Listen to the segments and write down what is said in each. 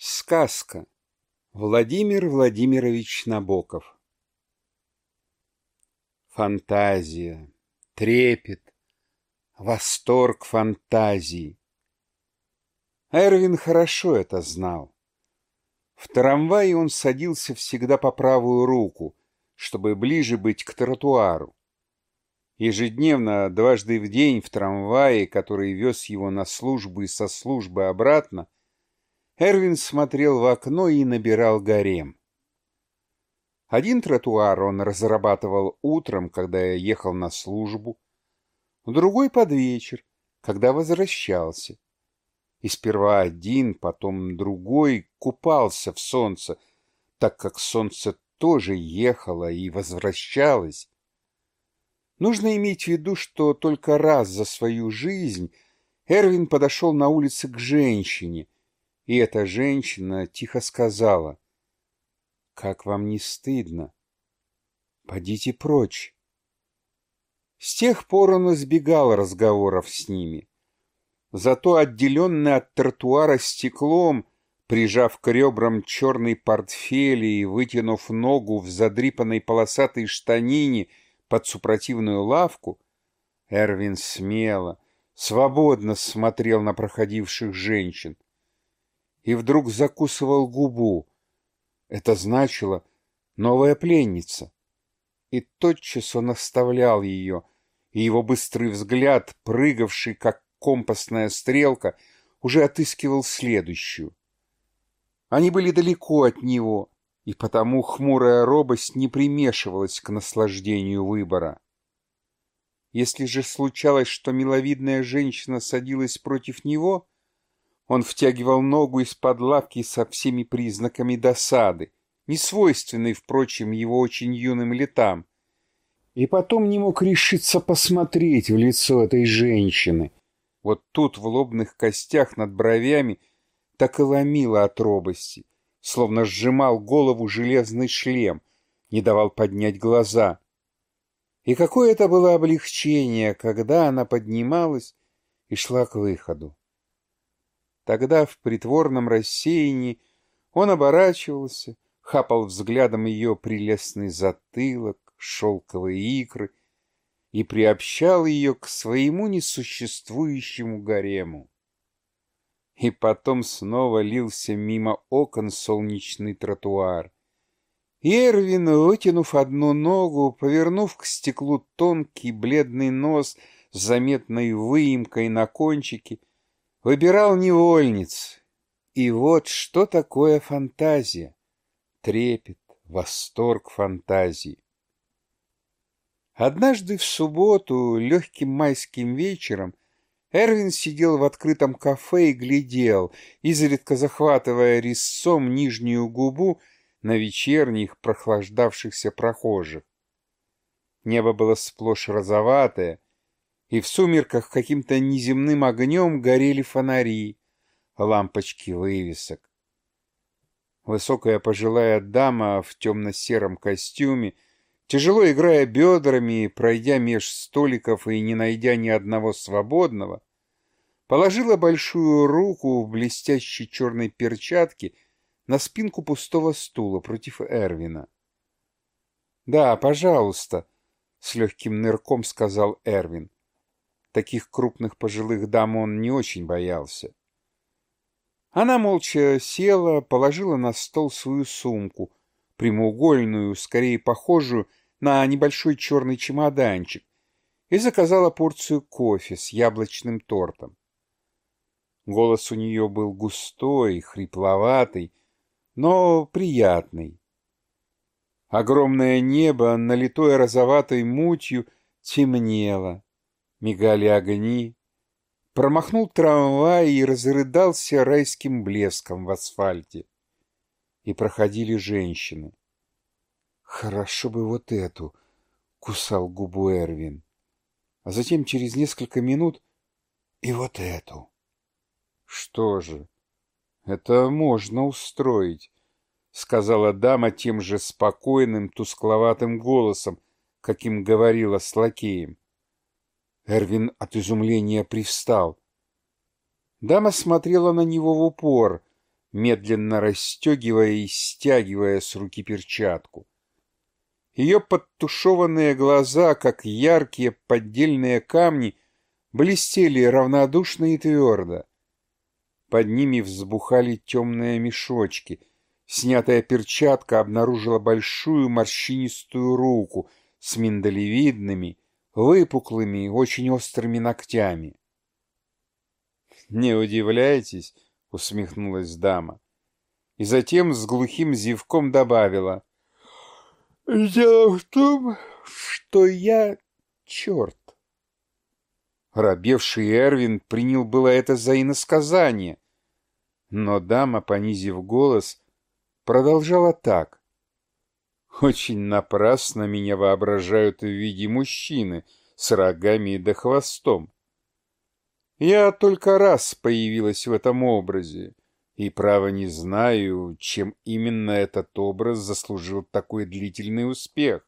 Сказка. Владимир Владимирович Набоков. Фантазия, трепет, восторг фантазии. Эрвин хорошо это знал. В трамвае он садился всегда по правую руку, чтобы ближе быть к тротуару. Ежедневно, дважды в день в трамвае, который вез его на службу и со службы обратно, Эрвин смотрел в окно и набирал гарем. Один тротуар он разрабатывал утром, когда я ехал на службу, другой под вечер, когда возвращался. И сперва один, потом другой купался в солнце, так как солнце тоже ехало и возвращалось. Нужно иметь в виду, что только раз за свою жизнь Эрвин подошел на улице к женщине — и И эта женщина тихо сказала, «Как вам не стыдно? Подите прочь!» С тех пор он избегал разговоров с ними. Зато отделенный от тротуара стеклом, прижав к ребрам черный портфель и вытянув ногу в задрипанной полосатой штанине под супротивную лавку, Эрвин смело, свободно смотрел на проходивших женщин и вдруг закусывал губу. Это значило «новая пленница». И тотчас он оставлял ее, и его быстрый взгляд, прыгавший, как компасная стрелка, уже отыскивал следующую. Они были далеко от него, и потому хмурая робость не примешивалась к наслаждению выбора. Если же случалось, что миловидная женщина садилась против него — он втягивал ногу из-под лавки со всеми признаками досады, несвойственной, впрочем, его очень юным летам. И потом не мог решиться посмотреть в лицо этой женщины. Вот тут в лобных костях над бровями так и ломило от робости, словно сжимал голову железный шлем, не давал поднять глаза. И какое это было облегчение, когда она поднималась и шла к выходу. Тогда, в притворном рассеянии, он оборачивался, хапал взглядом ее прелестный затылок, шелковые икры и приобщал ее к своему несуществующему гарему. И потом снова лился мимо окон солнечный тротуар. Эрвин, вытянув одну ногу, повернув к стеклу тонкий бледный нос с заметной выемкой на кончике, выбирал невольниц. И вот что такое фантазия, трепет, восторг фантазии. Однажды в субботу, легким майским вечером, Эрвин сидел в открытом кафе и глядел, изредка захватывая резцом нижнюю губу на вечерних прохлаждавшихся прохожих. Небо было сплошь розоватое, и в сумерках каким-то неземным огнем горели фонари, лампочки вывесок. Высокая пожилая дама в темно-сером костюме, тяжело играя бедрами, пройдя меж столиков и не найдя ни одного свободного, положила большую руку в блестящей черной перчатке на спинку пустого стула против Эрвина. «Да, пожалуйста», — с легким нырком сказал Эрвин. таких крупных пожилых дам он не очень боялся. Она молча села, положила на стол свою сумку, прямоугольную, скорее похожую на небольшой черный чемоданчик, и заказала порцию кофе с яблочным тортом. Голос у нее был густой, хрипловатый, но приятный. Огромное небо, налитое розоватой мутью, темнело. мигали огни, промахнул трамвай и разрыдался райским блеском в асфальте. И проходили женщины. «Хорошо бы вот эту!» — кусал губу Эрвин. А затем через несколько минут и вот эту. «Что же, это можно устроить», — сказала дама тем же спокойным, тускловатым голосом, каким говорила с лакеем. Эрвин от изумления привстал. Дама смотрела на него в упор, медленно расстегивая и стягивая с руки перчатку. Ее подтушеванные глаза, как яркие поддельные камни, блестели равнодушно и твердо. Под ними взбухали темные мешочки. Снятая перчатка обнаружила большую морщинистую руку с миндалевидными, выпуклыми, очень острыми ногтями. «Не удивляйтесь», — усмехнулась дама. И затем с глухим зевком добавила. «Дело в том, что я черт». Робевший Эрвин принял было это за иносказание, но дама, понизив голос, продолжала так. Очень напрасно меня воображают в виде мужчины с рогами да хвостом. Я только раз появилась в этом образе, и, право, не знаю, чем именно этот образ заслужил такой длительный успех.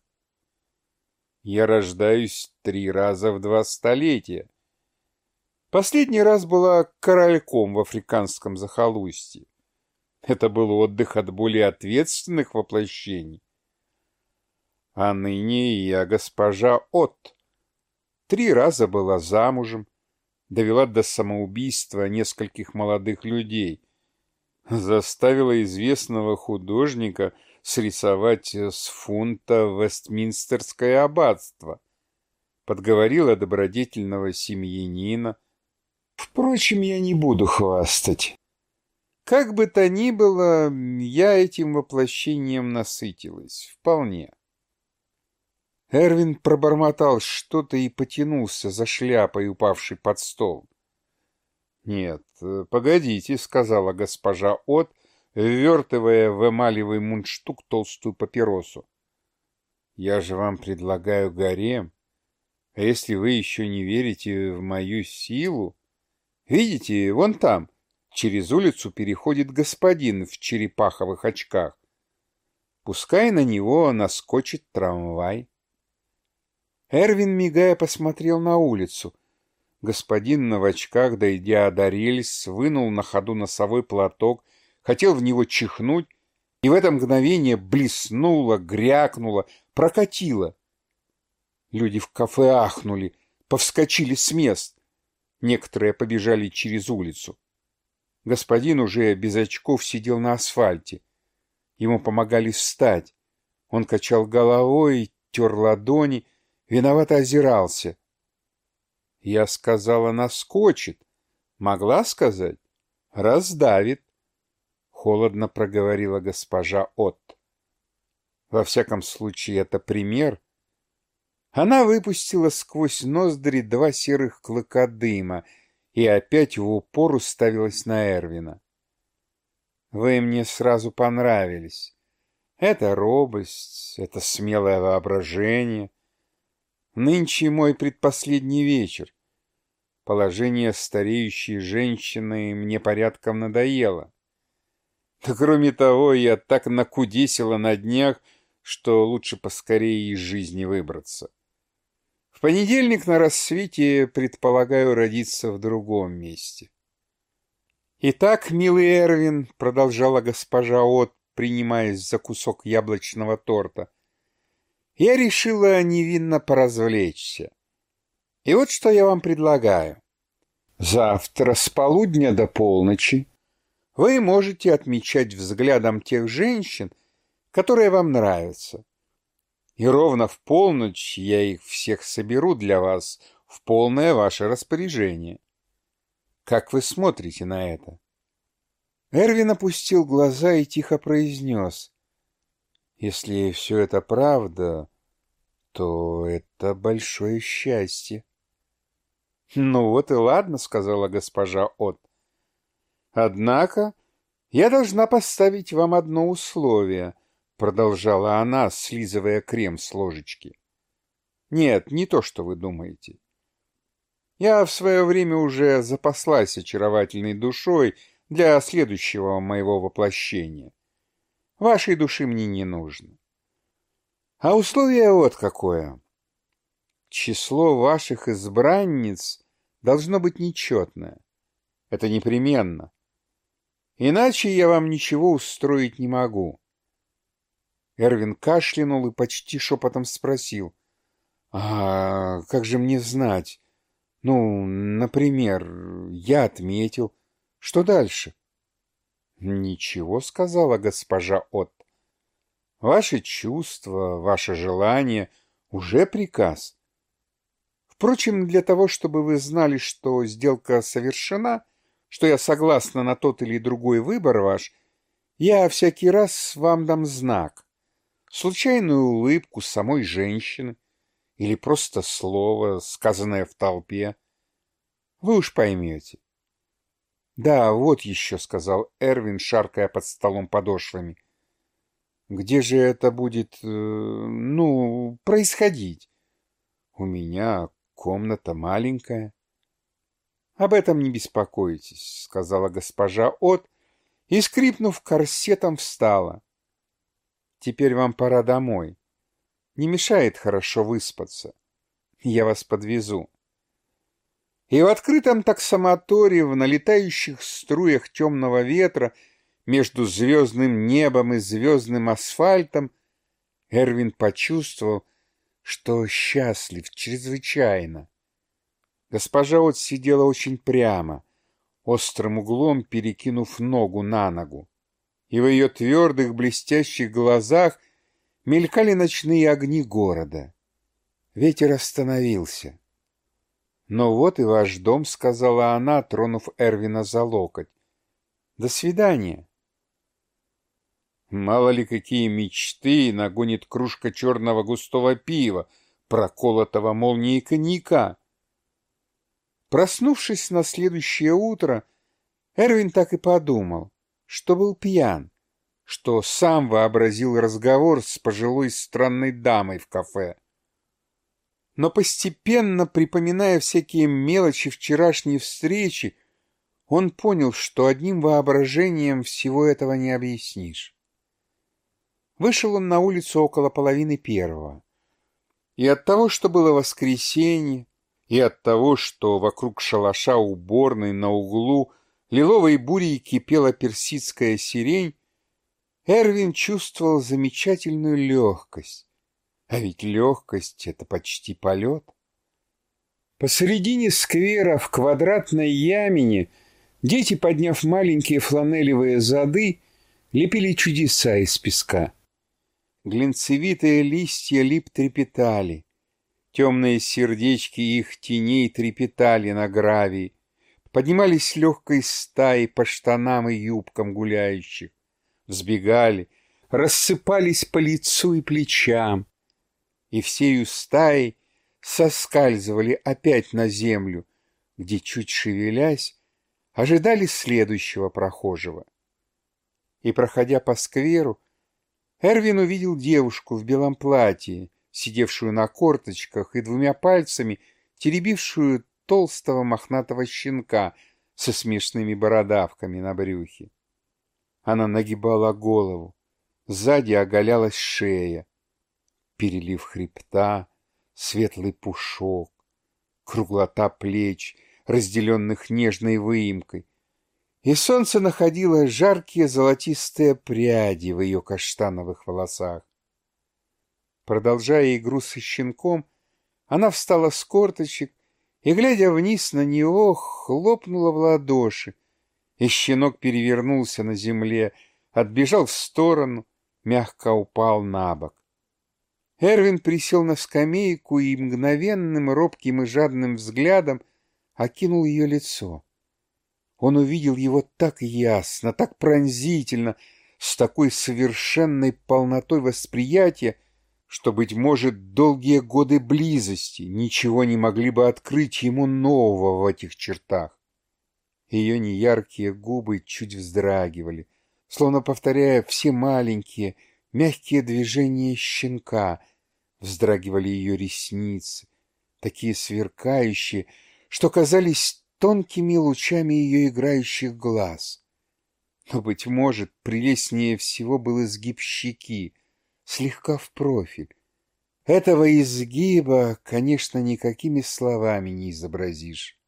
Я рождаюсь три раза в два столетия. Последний раз была корольком в африканском захолустье. Это был отдых от более ответственных воплощений. А ныне я госпожа От. Три раза была замужем, довела до самоубийства нескольких молодых людей, заставила известного художника срисовать с фунта Вестминстерское аббатство, подговорила добродетельного семьянина. Впрочем, я не буду хвастать. Как бы то ни было, я этим воплощением насытилась, вполне. Эрвин пробормотал что-то и потянулся за шляпой, упавшей под стол. «Нет, погодите», — сказала госпожа От, ввертывая в эмалевый мундштук толстую папиросу. «Я же вам предлагаю гарем. А если вы еще не верите в мою силу... Видите, вон там, через улицу переходит господин в черепаховых очках. Пускай на него наскочит трамвай». Эрвин, мигая, посмотрел на улицу. Господин на очках, дойдя до рельс, вынул на ходу носовой платок, хотел в него чихнуть, и в это мгновение блеснуло, грякнуло, прокатило. Люди в кафе ахнули, повскочили с мест. Некоторые побежали через улицу. Господин уже без очков сидел на асфальте. Ему помогали встать. Он качал головой, тер ладони, Виновато озирался. Я сказала, наскочит, Могла сказать? Раздавит. Холодно проговорила госпожа Отт. Во всяком случае, это пример. Она выпустила сквозь ноздри два серых клыка дыма и опять в упор уставилась на Эрвина. «Вы мне сразу понравились. Это робость, это смелое воображение». Нынче мой предпоследний вечер. Положение стареющей женщины мне порядком надоело. Да кроме того, я так накудесила на днях, что лучше поскорее из жизни выбраться. В понедельник на рассвете предполагаю родиться в другом месте. «Итак, милый Эрвин», — продолжала госпожа От, принимаясь за кусок яблочного торта, — Я решила невинно поразвлечься. И вот что я вам предлагаю. Завтра с полудня до полночи вы можете отмечать взглядом тех женщин, которые вам нравятся. И ровно в полночь я их всех соберу для вас в полное ваше распоряжение. Как вы смотрите на это? Эрвин опустил глаза и тихо произнес. Если все это правда, то это большое счастье. «Ну вот и ладно», — сказала госпожа От. «Однако я должна поставить вам одно условие», — продолжала она, слизывая крем с ложечки. «Нет, не то, что вы думаете. Я в свое время уже запаслась очаровательной душой для следующего моего воплощения вашей души мне не нужно. А условие вот какое. Число ваших избранниц должно быть нечетное. Это непременно. Иначе я вам ничего устроить не могу. Эрвин кашлянул и почти шепотом спросил. «А как же мне знать? Ну, например, я отметил. Что дальше?» «Ничего», — сказала госпожа От. «Ваши чувства, ваше желание — уже приказ. Впрочем, для того, чтобы вы знали, что сделка совершена, что я согласна на тот или другой выбор ваш, я всякий раз вам дам знак, случайную улыбку самой женщины или просто слово, сказанное в толпе. Вы уж поймете. «Да, вот еще», — сказал Эрвин, шаркая под столом подошвами. «Где же это будет, э, ну, происходить?» «У меня комната маленькая». «Об этом не беспокойтесь», — сказала госпожа От, и, скрипнув корсетом, встала. Теперь вам пора домой. Не мешает хорошо выспаться. Я вас подвезу. И в открытом таксомоторе, в налетающих струях темного ветра, между звездным небом и звездным асфальтом, Эрвин почувствовал, что счастлив чрезвычайно. Госпожа вот сидела очень прямо, острым углом перекинув ногу на ногу и в ее твердых блестящих глазах мелькали ночные огни города. Ветер остановился. Но вот и ваш дом, — сказала она, тронув Эрвина за локоть. До свидания. Мало ли какие мечты нагонит кружка черного густого пива, проколотого молнией коньяка. Проснувшись на следующее утро, Эрвин так и подумал, что был пьян, что сам вообразил разговор с пожилой странной дамой в кафе. Но постепенно, припоминая всякие мелочи вчерашней встречи, он понял, что одним воображением всего этого не объяснишь. Вышел он на улицу около половины первого. И от того, что было воскресенье, и от того, что вокруг шалаша уборной на углу лиловой бурей кипела персидская сирень, Эрвин чувствовал замечательную легкость. А ведь легкость — это почти полет. Посредине сквера в квадратной ямине дети, подняв маленькие фланелевые зады, лепили чудеса из песка. Глинцевитые листья лип трепетали. Темные сердечки их теней трепетали на гравии. Поднимались легкой стаи по штанам и юбкам гуляющих. Взбегали, рассыпались по лицу и плечам и всею стаей соскальзывали опять на землю, где, чуть шевелясь, ожидали следующего прохожего. И, проходя по скверу, Эрвин увидел девушку в белом платье, сидевшую на корточках и двумя пальцами теребившую толстого мохнатого щенка со смешными бородавками на брюхе. Она нагибала голову, сзади оголялась шея, перелив хребта, светлый пушок, круглота плеч, разделенных нежной выемкой. И солнце находило жаркие золотистые пряди в ее каштановых волосах. Продолжая игру со щенком, она встала с корточек и, глядя вниз на него, хлопнула в ладоши, и щенок перевернулся на земле, отбежал в сторону, мягко упал на бок. Эрвин присел на скамейку и мгновенным, робким и жадным взглядом окинул ее лицо. Он увидел его так ясно, так пронзительно, с такой совершенной полнотой восприятия, что, быть может, долгие годы близости ничего не могли бы открыть ему нового в этих чертах. Ее неяркие губы чуть вздрагивали, словно повторяя все маленькие, мягкие движения щенка, вздрагивали ее ресницы, такие сверкающие, что казались тонкими лучами ее играющих глаз. Но, быть может, прелестнее всего был изгиб щеки, слегка в профиль. Этого изгиба, конечно, никакими словами не изобразишь.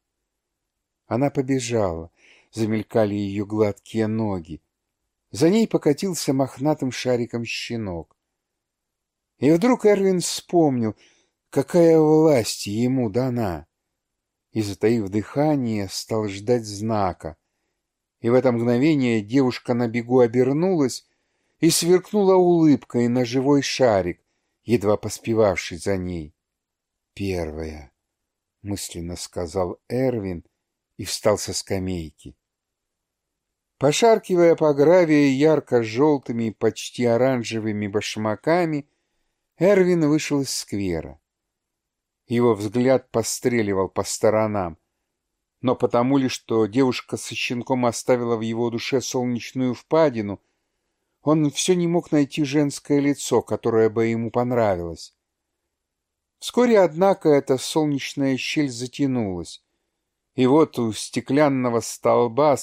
Она побежала, замелькали ее гладкие ноги. За ней покатился мохнатым шариком щенок. И вдруг Эрвин вспомнил, какая власть ему дана, и, затаив дыхание, стал ждать знака. И в это мгновение девушка на бегу обернулась и сверкнула улыбкой на живой шарик, едва поспевавший за ней. «Первая», — мысленно сказал Эрвин и встал со скамейки. Пошаркивая по гравии ярко-желтыми, почти оранжевыми башмаками, Эрвин вышел из сквера. Его взгляд постреливал по сторонам, но потому ли, что девушка со щенком оставила в его душе солнечную впадину, он все не мог найти женское лицо, которое бы ему понравилось. Вскоре, однако, эта солнечная щель затянулась, и вот у стеклянного столба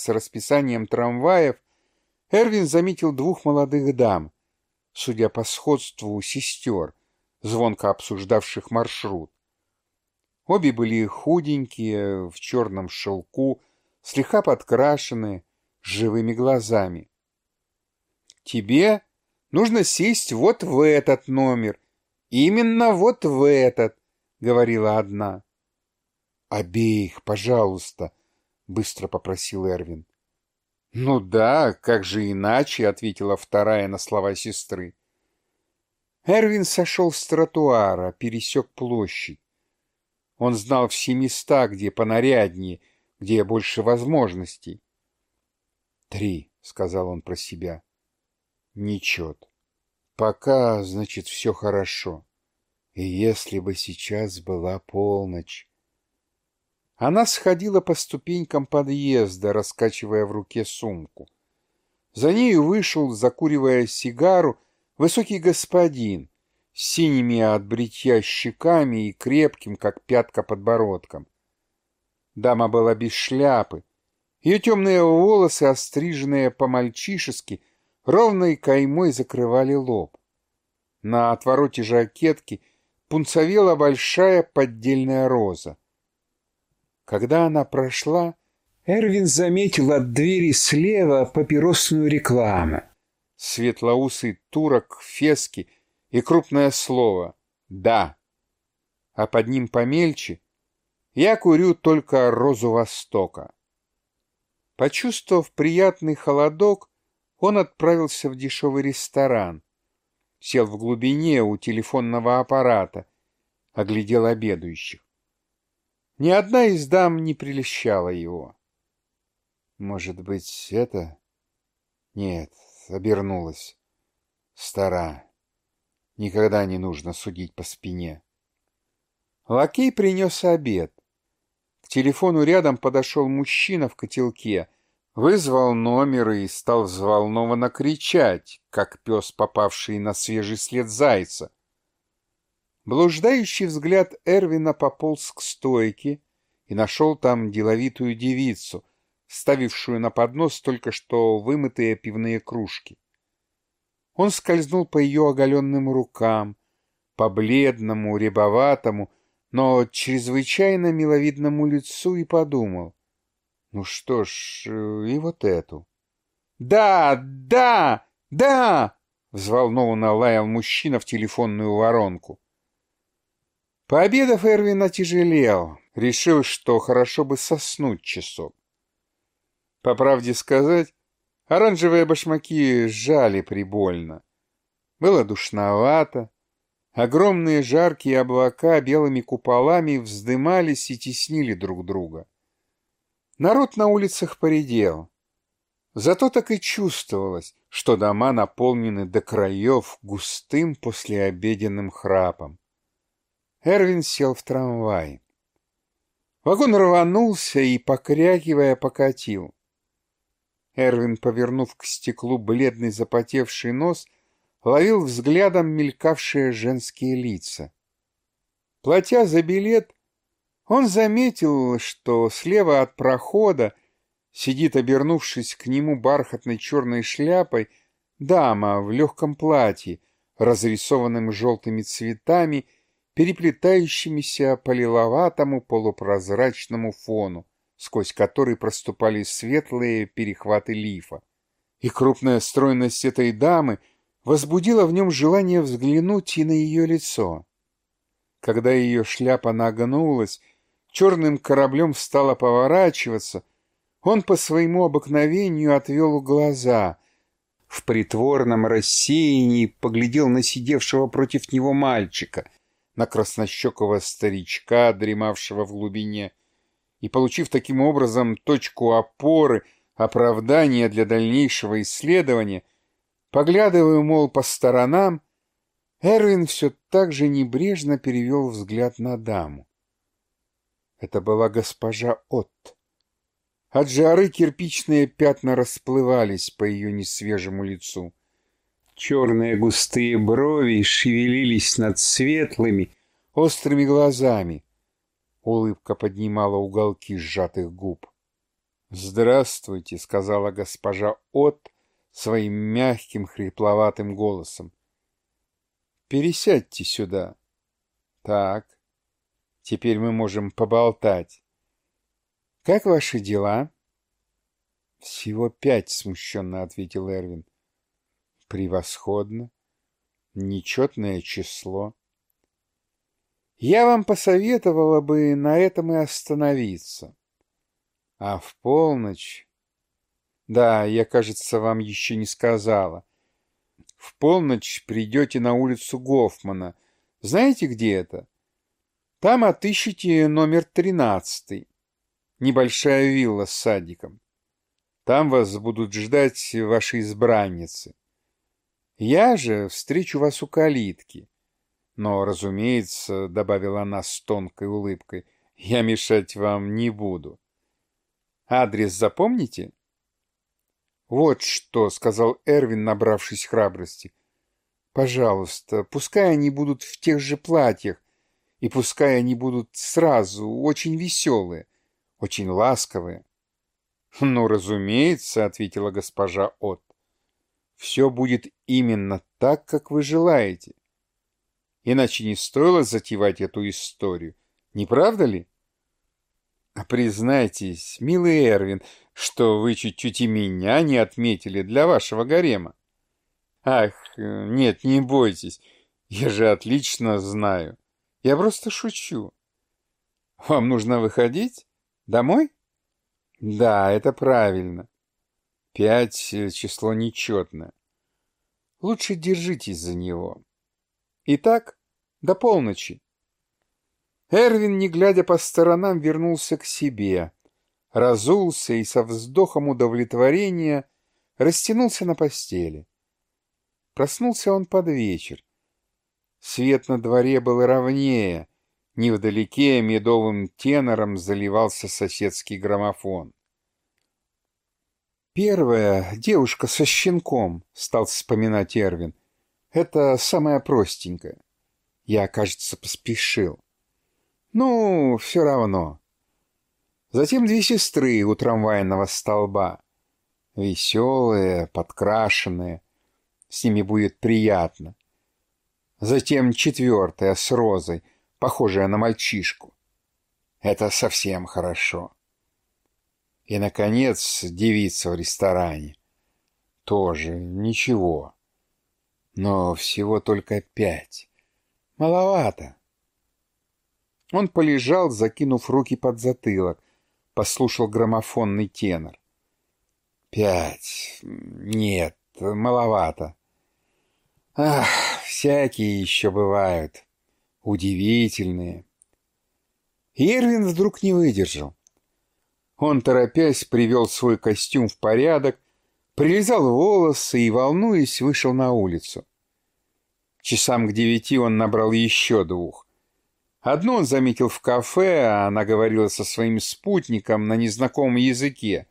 с расписанием трамваев Эрвин заметил двух молодых дам, судя по сходству сестер, звонко обсуждавших маршрут. Обе были худенькие, в черном шелку, слегка подкрашенные, с живыми глазами. «Тебе нужно сесть вот в этот номер, именно вот в этот», — говорила одна. «Обеих, пожалуйста», — быстро попросил Эрвин. «Ну да, как же иначе», — ответила вторая на слова сестры. Эрвин сошел с тротуара, пересек площадь. Он знал все места, где понаряднее, где больше возможностей. «Три», — сказал он про себя. «Нечет. Пока, значит, все хорошо. И если бы сейчас была полночь...» Она сходила по ступенькам подъезда, раскачивая в руке сумку. За нею вышел, закуривая сигару, высокий господин с синими от бритья щеками и крепким, как пятка, подбородком. Дама была без шляпы. Ее темные волосы, остриженные по-мальчишески, ровной каймой закрывали лоб. На отвороте жакетки пунцовела большая поддельная роза когда она прошла, Эрвин заметил от двери слева папиросную рекламу. Светлоусый турок, фески и крупное слово «Да». А под ним помельче «Я курю только розу Востока». Почувствовав приятный холодок, он отправился в дешевый ресторан, сел в глубине у телефонного аппарата, оглядел обедающих. Не одна из дам не прельщала его. Может быть, это... Нет, обернулась. Стара. Никогда не нужно судить по спине. Лакей принес обед. К телефону рядом подошел мужчина в котелке, вызвал номер и стал взволнованно кричать, как пес, попавший на свежий след зайца — Блуждающий взгляд Эрвина пополз к стойке и нашел там деловитую девицу, ставившую на поднос только что вымытые пивные кружки. Он скользнул по ее оголенным рукам, по бледному, рябоватому, но чрезвычайно миловидному лицу и подумал. Ну что ж, э, и вот эту. «Да, да, да!» — взволнованно лаял мужчина в телефонную воронку. Пообедав, Эрвин отяжелел, решил, что хорошо бы соснуть часок. По правде сказать, оранжевые башмаки сжали прибольно. Было душновато, огромные жаркие облака белыми куполами вздымались и теснили друг друга. Народ на улицах поредел. Зато так и чувствовалось, что дома наполнены до краев густым послеобеденным храпом. Эрвин сел в трамвай. Вагон рванулся и, покрякивая, покатил. Эрвин, повернув к стеклу бледный запотевший нос, ловил взглядом мелькавшие женские лица. Платя за билет, он заметил, что слева от прохода сидит, обернувшись к нему бархатной черной шляпой, дама в легком платье, разрисованным желтыми цветами переплетающимися по лиловатому полупрозрачному фону, сквозь который проступали светлые перехваты лифа. И крупная стройность этой дамы возбудила в нем желание взглянуть и на ее лицо. Когда ее шляпа нагнулась, черным кораблем стала поворачиваться, он по своему обыкновению отвел глаза. В притворном рассеянии поглядел на сидевшего против него мальчика, на краснощекого старичка, дремавшего в глубине, и, получив таким образом точку опоры, оправдания для дальнейшего исследования, поглядывая, мол, по сторонам, Эрвин все так же небрежно перевел взгляд на даму. Это была госпожа Отт. От жары кирпичные пятна расплывались по ее несвежему лицу. черные густые брови шевелились над светлыми, острыми глазами. Улыбка поднимала уголки сжатых губ. «Здравствуйте», — сказала госпожа От своим мягким, хрипловатым голосом. «Пересядьте сюда». «Так, теперь мы можем поболтать». «Как ваши дела?» «Всего пять», — смущенно ответил Эрвин превосходно, нечетное число. Я вам посоветовала бы на этом и остановиться. А в полночь... Да, я, кажется, вам еще не сказала. В полночь придете на улицу Гофмана. Знаете, где это? Там отыщите номер тринадцатый. Небольшая вилла с садиком. Там вас будут ждать ваши избранницы. Я же встречу вас у калитки. Но, разумеется, — добавила она с тонкой улыбкой, — я мешать вам не буду. Адрес запомните? Вот что, — сказал Эрвин, набравшись храбрости. Пожалуйста, пускай они будут в тех же платьях, и пускай они будут сразу очень веселые, очень ласковые. — Ну, разумеется, — ответила госпожа От. — все будет именно так, как вы желаете. Иначе не стоило затевать эту историю, не правда ли? А признайтесь, милый Эрвин, что вы чуть-чуть и меня не отметили для вашего гарема. Ах, нет, не бойтесь, я же отлично знаю. Я просто шучу. Вам нужно выходить? Домой? Да, это правильно. Пять — число нечетное. Лучше держитесь за него. Итак, до полночи. Эрвин, не глядя по сторонам, вернулся к себе, разулся и со вздохом удовлетворения растянулся на постели. Проснулся он под вечер. Свет на дворе был ровнее, невдалеке медовым тенором заливался соседский граммофон. Первая девушка со щенком, стал вспоминать Эрвин. Это самая простенькая. Я, кажется, поспешил. Ну, все равно. Затем две сестры у трамвайного столба. Веселые, подкрашенные. С ними будет приятно. Затем четвертая с розой, похожая на мальчишку. Это совсем хорошо и, наконец, девица в ресторане. Тоже ничего. Но всего только пять. Маловато. Он полежал, закинув руки под затылок, послушал граммофонный тенор. Пять. Нет, маловато. Ах, всякие еще бывают. Удивительные. И Ирвин вдруг не выдержал. Он, торопясь, привел свой костюм в порядок, прилизал волосы и, волнуясь, вышел на улицу. Часам к девяти он набрал еще двух. Одну он заметил в кафе, а она говорила со своим спутником на незнакомом языке,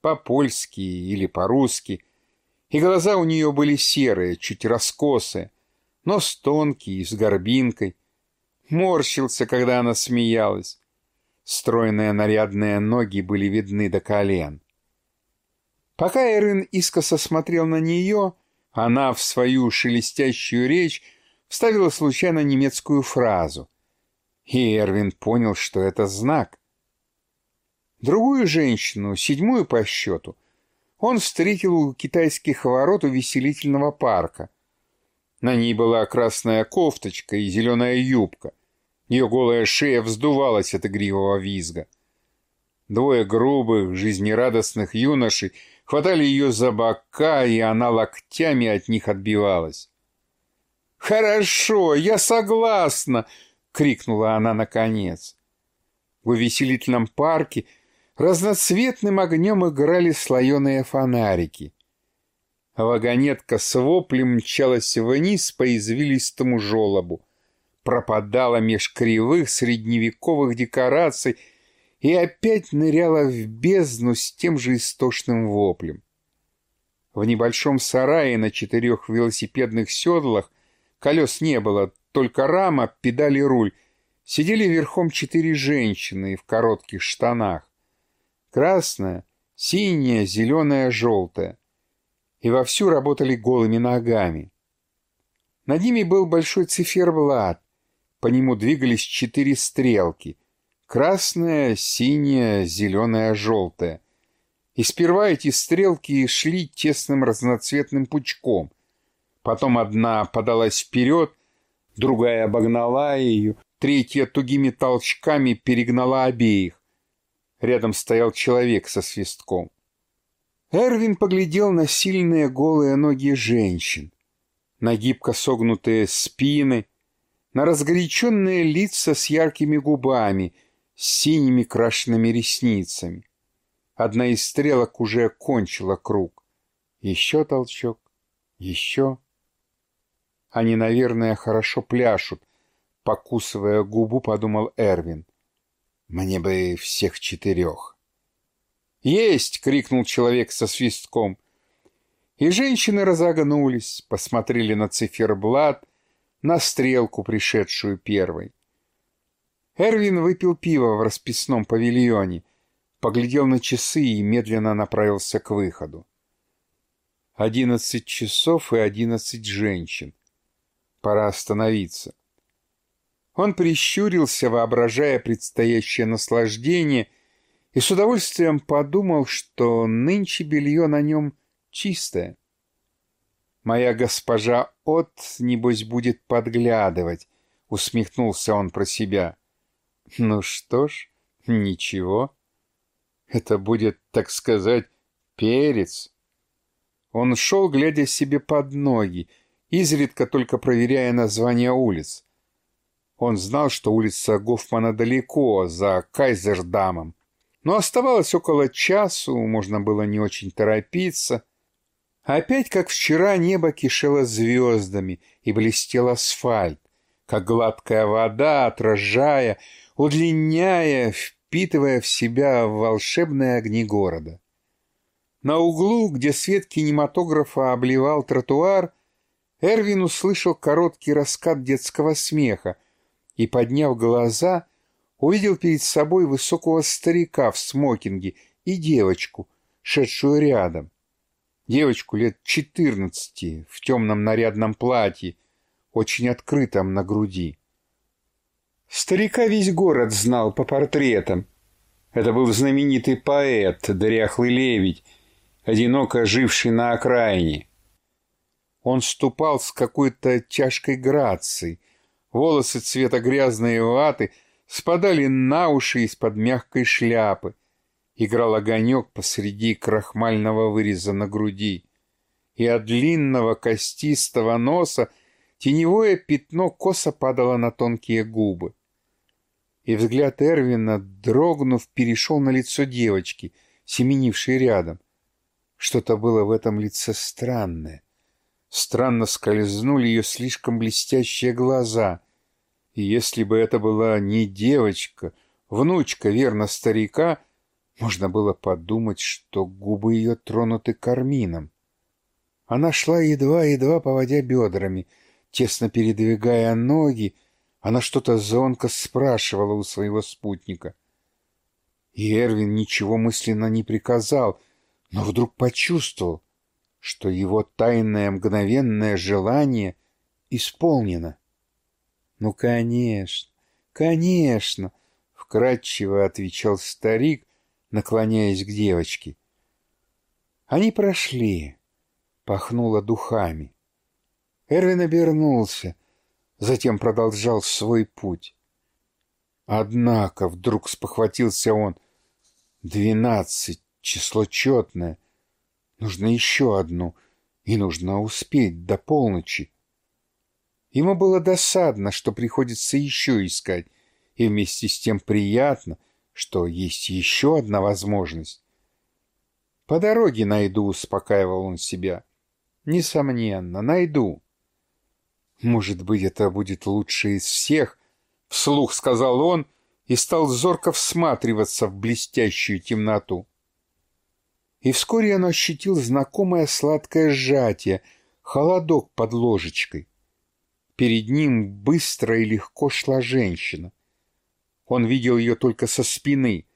по-польски или по-русски, и глаза у нее были серые, чуть раскосы, нос тонкий, с горбинкой. Морщился, когда она смеялась. Стройные нарядные ноги были видны до колен. Пока Эрвин искоса смотрел на нее, она в свою шелестящую речь вставила случайно немецкую фразу. И Эрвин понял, что это знак. Другую женщину, седьмую по счету, он встретил у китайских ворот увеселительного парка. На ней была красная Ее голая шея вздувалась от игривого визга. Двое грубых, жизнерадостных юношей хватали ее за бока, и она локтями от них отбивалась. «Хорошо, я согласна!» — крикнула она наконец. В увеселительном парке разноцветным огнем играли слоеные фонарики. А вагонетка с воплем мчалась вниз по извилистому желобу. пропадала меж кривых средневековых декораций и опять ныряла в бездну с тем же истошным воплем. В небольшом сарае на четырех велосипедных седлах колес не было, только рама, педали руль, сидели верхом четыре женщины в коротких штанах. Красная, синяя, зеленая, желтая. И вовсю работали голыми ногами. Над ними был большой циферблат. По по-нему двигались четыре стрелки — красная, синяя, зеленая, желтая. И сперва эти стрелки шли тесным разноцветным пучком. Потом одна подалась вперед, другая обогнала ее, третья тугими толчками перегнала обеих. Рядом стоял человек со свистком. Эрвин поглядел на сильные голые ноги женщин, на гибко согнутые спины — на разгоряченные лица с яркими губами, с синими крашенными ресницами. Одна из стрелок уже кончила круг. Еще толчок, еще. Они, наверное, хорошо пляшут, покусывая губу, подумал Эрвин. Мне бы всех четырех. «Есть!» — крикнул человек со свистком. И женщины разогнулись, посмотрели на циферблат, на стрелку, пришедшую первой. Эрвин выпил пиво в расписном павильоне, поглядел на часы и медленно направился к выходу. Одиннадцать часов и одиннадцать женщин. Пора остановиться. Он прищурился, воображая предстоящее наслаждение, и с удовольствием подумал, что нынче белье на нем чистое. «Моя госпожа От, небось, будет подглядывать», — усмехнулся он про себя. «Ну что ж, ничего. Это будет, так сказать, перец». Он шел, глядя себе под ноги, изредка только проверяя названия улиц. Он знал, что улица Гофмана далеко, за Кайзердамом. Но оставалось около часу, можно было не очень торопиться. Опять, как вчера, небо кишело звездами и блестел асфальт, как гладкая вода, отражая, удлиняя, впитывая в себя волшебные огни города. На углу, где свет кинематографа обливал тротуар, Эрвин услышал короткий раскат детского смеха и, подняв глаза, увидел перед собой высокого старика в смокинге и девочку, шедшую рядом девочку лет четырнадцати в темном нарядном платье, очень открытом на груди. Старика весь город знал по портретам. Это был знаменитый поэт Дряхлый Леведь, одиноко живший на окраине. Он ступал с какой-то тяжкой грацией. Волосы цвета грязной ваты спадали на уши из-под мягкой шляпы — Играл огонек посреди крахмального выреза на груди. И от длинного костистого носа теневое пятно косо падало на тонкие губы. И взгляд Эрвина, дрогнув, перешел на лицо девочки, семенившей рядом. Что-то было в этом лице странное. Странно скользнули ее слишком блестящие глаза, и если бы это была не девочка, внучка, верно, старика, можно было подумать, что губы ее тронуты кармином. Она шла едва-едва, поводя бедрами, тесно передвигая ноги, она что-то звонко спрашивала у своего спутника. И Эрвин ничего мысленно не приказал, но вдруг почувствовал, что его тайное мгновенное желание исполнено. «Ну, конечно, конечно!» — вкратчиво отвечал старик, наклоняясь к девочке. Они прошли, пахнуло духами. Эрвин обернулся, затем продолжал свой путь. Однако вдруг спохватился он. Двенадцать, число четное. Нужно еще одну, и нужно успеть до полночи. Ему было досадно, что приходится еще искать, и вместе с тем приятно, что есть еще одна возможность. «По дороге найду», — успокаивал он себя. «Несомненно, найду». «Может быть, это будет лучше из всех», — вслух сказал он и стал зорко всматриваться в блестящую темноту. И вскоре он ощутил знакомое сладкое сжатие, холодок под ложечкой. Перед ним быстро и легко шла женщина. Он видел ее только со спины —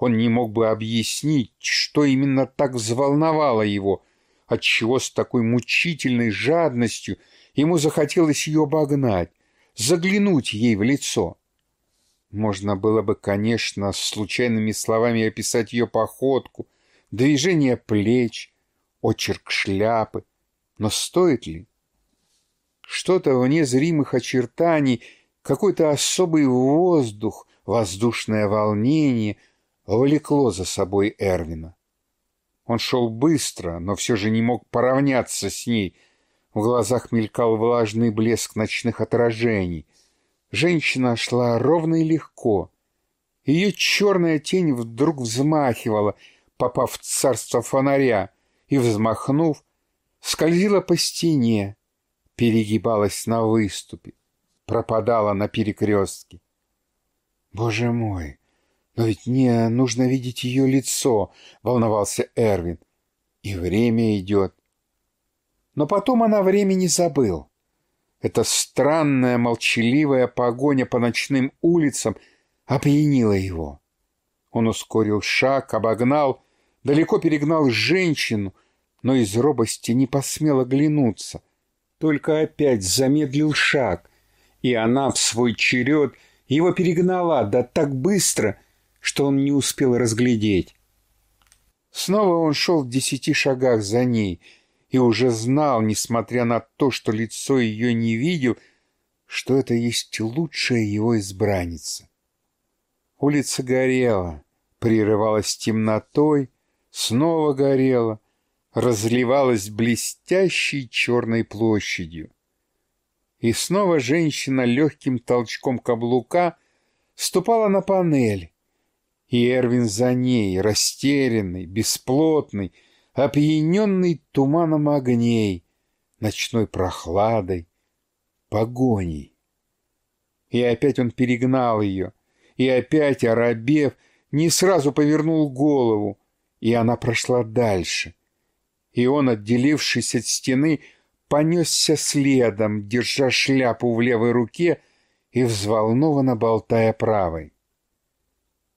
он не мог бы объяснить, что именно так взволновало его, отчего с такой мучительной жадностью ему захотелось ее обогнать, заглянуть ей в лицо. Можно было бы, конечно, с случайными словами описать ее походку, движение плеч, очерк шляпы, но стоит ли? Что-то вне зримых очертаний, какой-то особый воздух, воздушное волнение — влекло за собой Эрвина. Он шел быстро, но все же не мог поравняться с ней. В глазах мелькал влажный блеск ночных отражений. Женщина шла ровно и легко. Ее черная тень вдруг взмахивала, попав в царство фонаря, и, взмахнув, скользила по стене, перегибалась на выступе, пропадала на перекрестке. Боже мой! Но ведь мне нужно видеть ее лицо!» — волновался Эрвин. «И время идет». Но потом она времени забыл. Эта странная молчаливая погоня по ночным улицам опьянила его. Он ускорил шаг, обогнал, далеко перегнал женщину, но из робости не посмел оглянуться. Только опять замедлил шаг, и она в свой черед — его перегнала, да так быстро, что он не успел разглядеть. Снова он шел в десяти шагах за ней и уже знал, несмотря на то, что лицо ее не видел, что это есть лучшая его избранница. Улица горела, прерывалась темнотой, снова горела, разливалась блестящей черной площадью. И снова женщина легким толчком каблука ступала на панель, и Эрвин за ней, растерянный, бесплотный, опьяненный туманом огней, ночной прохладой, погоней. И опять он перегнал ее, и опять, оробев, не сразу повернул голову, и она прошла дальше. И он, отделившись от стены, понесся следом, держа шляпу в левой руке и взволнованно болтая правой.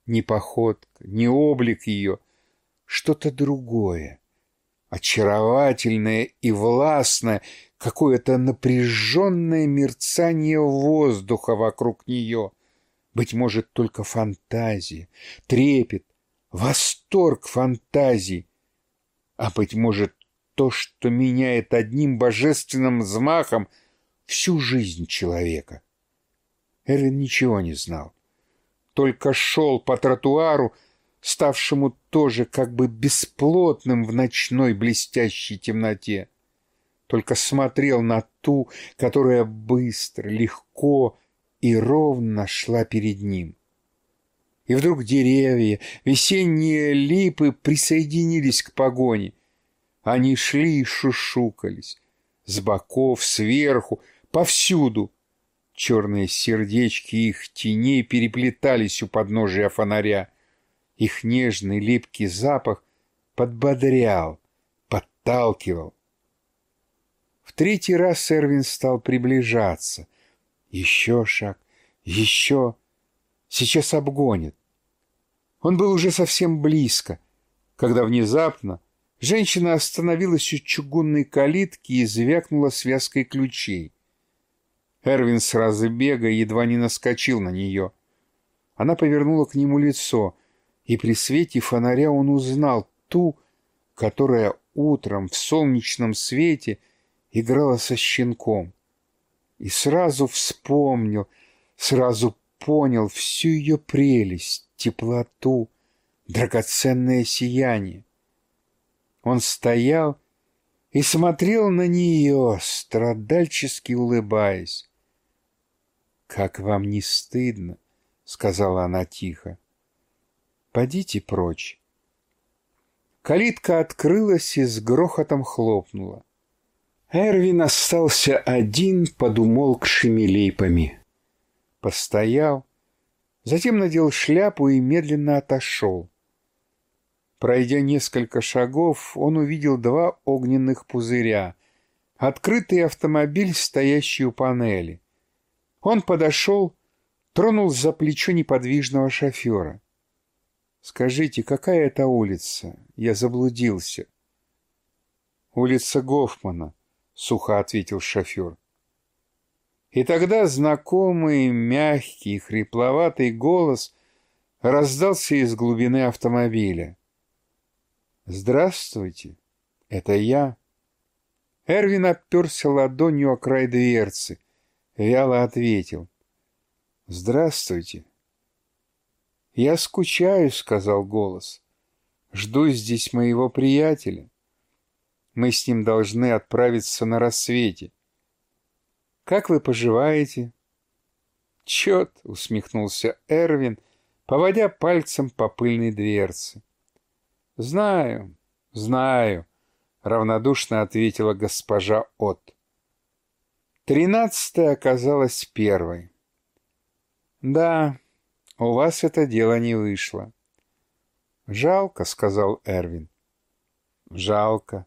Ни походка, ни облик ее, что-то другое, очаровательное и властное, какое-то напряженное мерцание воздуха вокруг нее, быть может, только фантазия, трепет, восторг фантазии, а, быть может, то, что меняет одним божественным взмахом всю жизнь человека. Эрин ничего не знал. Только шел по тротуару, ставшему тоже как бы бесплотным в ночной блестящей темноте. Только смотрел на ту, которая быстро, легко и ровно шла перед ним. И вдруг деревья, весенние липы присоединились к погоне. Они шли и шушукались. С боков, сверху, повсюду. Черные сердечки их теней переплетались у подножия фонаря. Их нежный липкий запах подбодрял, подталкивал. В третий раз Эрвин стал приближаться. Еще шаг, еще. Сейчас обгонит. Он был уже совсем близко, когда внезапно Женщина остановилась у чугунной калитки и звякнула связкой ключей. Эрвин с разбега едва не наскочил на нее. Она повернула к нему лицо, и при свете фонаря он узнал ту, которая утром в солнечном свете играла со щенком. И сразу вспомнил, сразу понял всю ее прелесть, теплоту, драгоценное сияние. Он стоял и смотрел на нее, страдальчески улыбаясь. «Как вам не стыдно?» — сказала она тихо. «Подите прочь». Калитка открылась и с грохотом хлопнула. Эрвин остался один под умолкшими липами. Постоял, затем надел шляпу и медленно отошел. Пройдя несколько шагов, он увидел два огненных пузыря, открытый автомобиль, стоящий у панели. Он подошел, тронул за плечо неподвижного шофера. «Скажите, какая это улица? Я заблудился». «Улица Гофмана», — сухо ответил шофер. И тогда знакомый, мягкий, хрипловатый голос раздался из глубины автомобиля. Здравствуйте. Это я. Эрвин оперся ладонью о край дверцы. Вяло ответил. Здравствуйте. Я скучаю, сказал голос. Жду здесь моего приятеля. Мы с ним должны отправиться на рассвете. Как вы поживаете? Чет, усмехнулся Эрвин, поводя пальцем по пыльной дверце. Знаю, знаю, равнодушно ответила госпожа От. Тринадцатая оказалась первой. Да, у вас это дело не вышло. Жалко, сказал Эрвин. Жалко,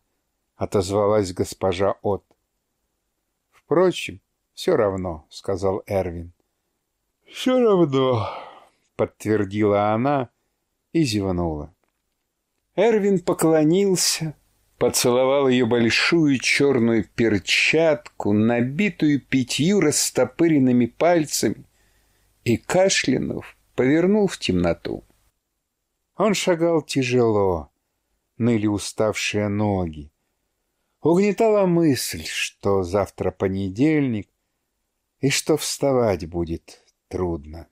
отозвалась госпожа От. Впрочем, все равно, сказал Эрвин. Все равно, подтвердила она и зевнула. Эрвин поклонился, поцеловал ее большую черную перчатку, набитую пятью растопыренными пальцами, и, кашлянув, повернул в темноту. Он шагал тяжело, ныли уставшие ноги. Угнетала мысль, что завтра понедельник и что вставать будет трудно.